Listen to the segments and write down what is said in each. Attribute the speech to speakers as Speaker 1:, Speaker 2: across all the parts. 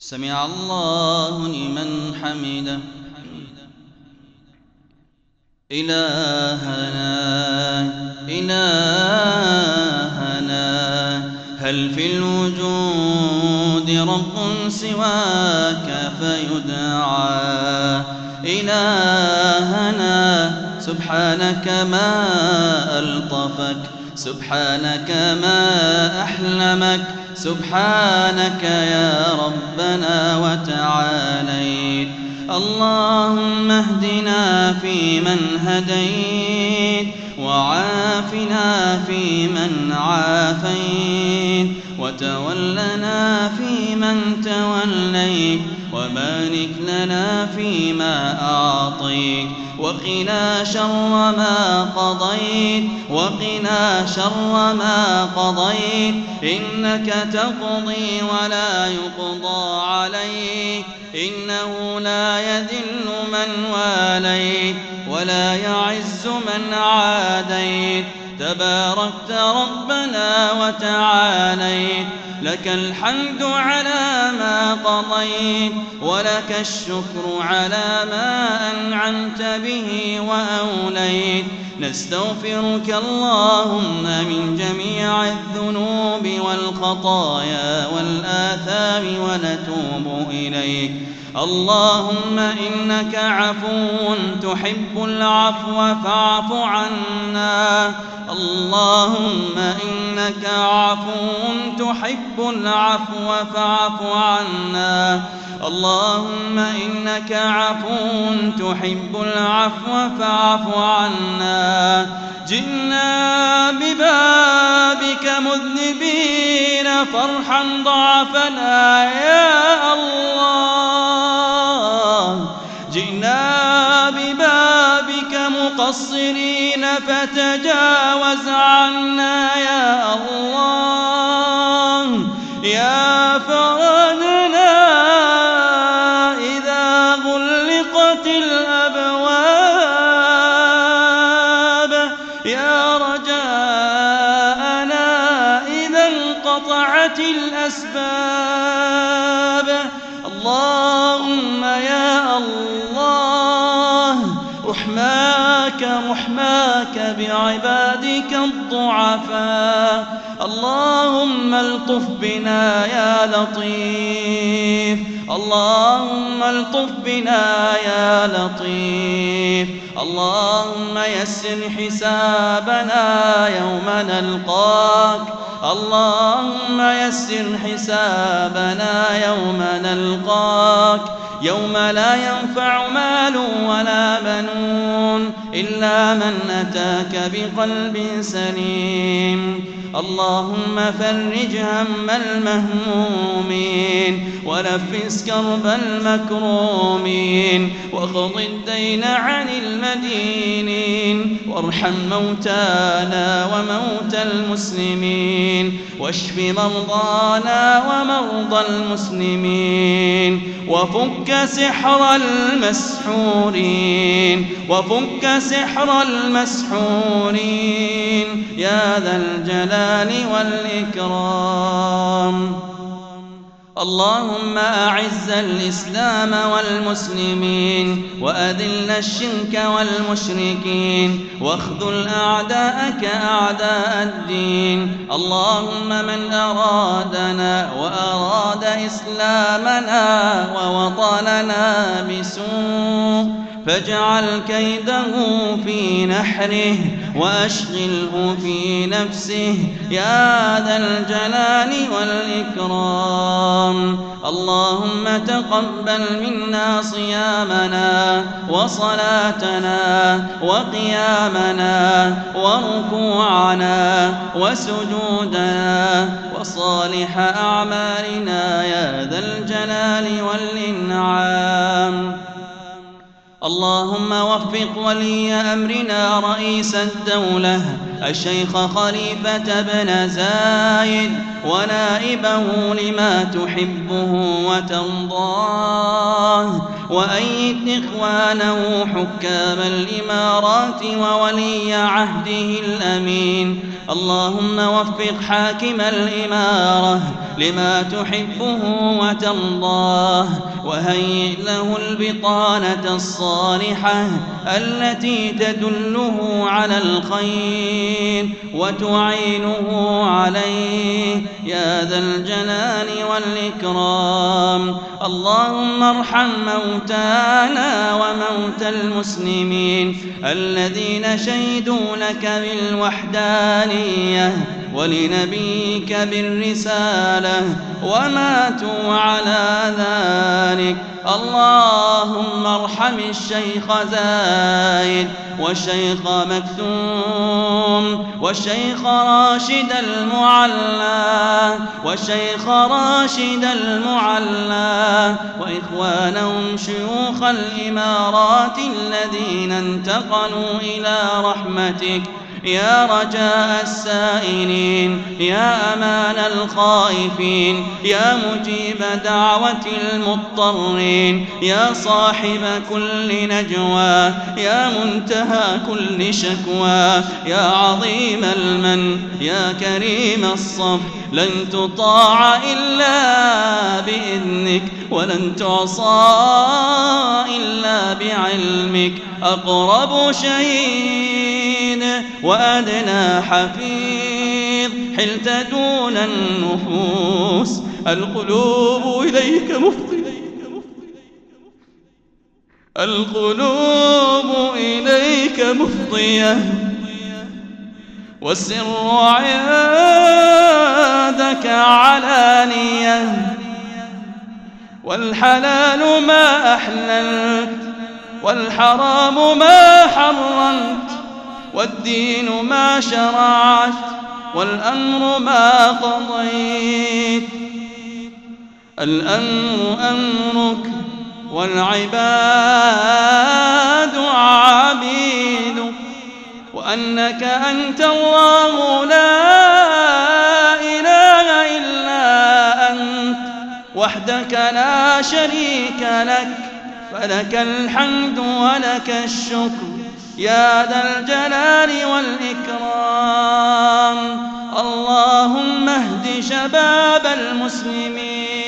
Speaker 1: سمع الله لمن حمده. إلهنا إلهنا هل في الوجود رب سواك فيدعى؟ إلهنا سبحانك ما ألطفك سبحانك ما أحلمك. سبحانك يا ربنا وتعاليت. اللهم اهدنا فيمن هديت وعافنا فيمن عافيت وتولنا فيمن توليت وبارك لنا فيما أعطيت. وقنا شر ما قضيت وقنا شر ما قضيت. إنك تقضي ولا يقضى عليك إنه لا يذل من واليت ولا يعز من عاديت. تباركت ربنا وتعاليت لك الحمد على ما قضيت ولك الشكر على ما أنعمت به وأوليت. نستغفرك اللهم من جميع الذنوب والخطايا والآثام ونتوب إليك. اللهم إنك عفو تحب العفو فاعف عنا. اللهم إنك عفو تحب العفو فاعف عنا. اللهم إنك عفو تحب العفو فاعف عنا. جئنا ببابك مذنبين فرحا ضعفنا يا الله. فتجاوز عنا يا الله. يا فرجنا إذا غلقت الأبواب. يا رجاءنا إذا انقطعت الأسباب. اللهم يا الله رحماك رحماك بعبادك الضعفاء. اللهم ألطف بنا يا لطيف. اللهم ألطف بنا يا لطيف. اللهم يسر حسابنا يوم نلقاك. اللهم يسر حسابنا يوم نلقاك. يوم لا ينفع مال ولا بنون إلا من أتاك بقلب سليم. اللهم فرج هم المهمومين ونفس كرب المكرومين واقض الدين عن المدينين. وارحم موتانا وموتى المسلمين. واشف مرضانا ومرضى المسلمين. وفك سحر المسحورين. وفك سحر المسحورين. يا ذا الجلال والإكرام. اللهم أعز الإسلام والمسلمين وأذل الشرك والمشركين واخذل أعداءك أعداء الدين. اللهم من أرادنا وأراد إسلامنا ووطننا بسوء فاجعل كيده في نحره وأشغله في نفسه يا ذا الجلال والإكرام. اللهم تقبل منا صيامنا وصلاتنا وقيامنا وركوعنا وسجودنا وصالح أعمالنا يا ذا الجلال والإنعام. اللهم وفق ولي أمرنا رئيس الدولة الشيخ خليفة بن زايد ونائبه لما تحبه وترضاه. وأيد إخوانه حكام الإمارات وولي عهده الأمين. اللهم وفق حاكم الإمارة لما تحبه وترضاه. وهيئ له البطانة الصالحة التي تدله على الخير وتعينه عليه. يا ذا الجلال والإكرام. اللهم ارحم موتانا وموتى المسلمين الذين شهدوا لك بالوحدانية ولنبيك بالرسالة وماتوا على ذلك اللهم ارحم الشيخ زايد والشيخ مكتوم والشيخ راشد المعلى والشيخ راشد المعلى وإخوانهم شيوخ الإمارات الذين انتقلوا إلى رحمتك. يا رجاء السائلين يا أمان الخائفين يا مجيب دعوة المضطرين يا صاحب كل نجوى يا منتهى كل شكوى يا عظيم المن يا كريم الصف لن تطاع إلا بإذنك ولن تعصى إلا بعلمك. أقرب شهيد وأدنى حفيظ. حلت دون النفوس. القلوب إليك مفضية القلوب إليك مفضية. والسر عندك علانية. والحلال ما أحللت. والحرام ما حرمت. والدين ما شرعت والأمر ما قضيت. الأمر أمرك والعباد عبيدك وأنك أنت الله لا إله إلا أنت وحدك لا شريك لك فلك الحمد ولك الشكر. يا ذا الجلال والإكرام. اللهم اهد شباب المسلمين.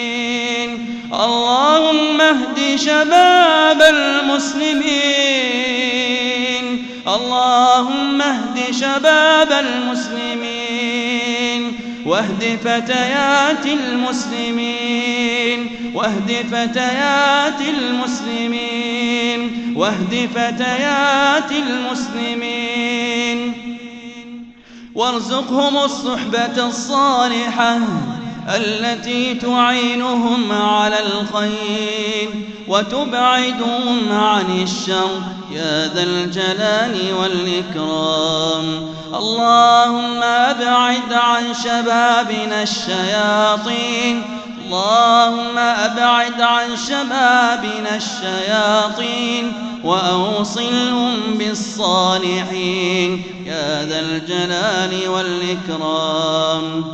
Speaker 1: اللهم اهد شباب المسلمين. اللهم اهد شباب المسلمين. واهد فتيات المسلمين. واهد فتيات المسلمين واهد فتيات المسلمين. وارزقهم الصحبة الصالحة التي تعينهم على الخير وتبعدهم عن الشر. يا ذا الجلال والإكرام. اللهم أبعد عن شبابنا الشياطين اللهم أبعد عن شبابنا الشياطين وأوصلهم بالصالحين. يا ذا الجلال والإكرام.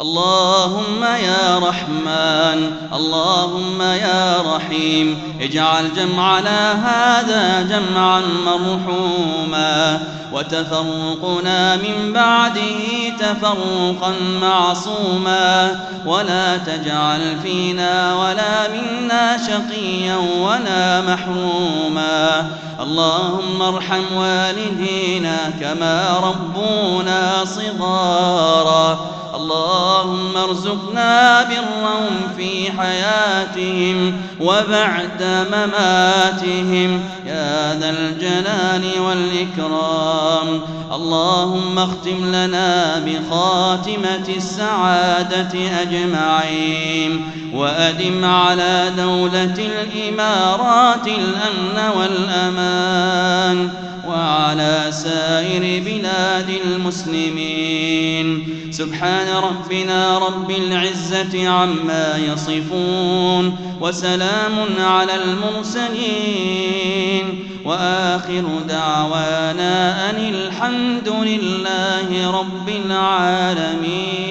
Speaker 1: اللهم يا رحمن اللهم يا رحيم. اجعل جمعنا هذا جمعا مرحوما. وتفرقنا من بعده تفرقا معصوما. ولا تجعل فينا ولا منا شقيا ولا محروما. اللهم ارحم والدينا كما ربونا صغارا. اللهم ارزقنا برهم في حياتهم وبعد مماتهم. يا ذا الجلال والإكرام. اللهم اختم لنا بخاتمة السعادة أجمعين. وأدم على دولة الإمارات الأمن والأمان. وعلى سائر بلاد المسلمين. سبحان ربنا رب العزة عما يصفون وسلام على المرسلين. وآخر دعوانا أن الحمد لله رب العالمين.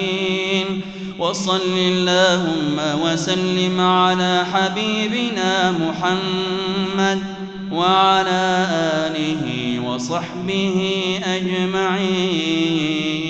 Speaker 1: وصل اللهم وسلم على حبيبنا محمد وعلى آله وصحبه أجمعين.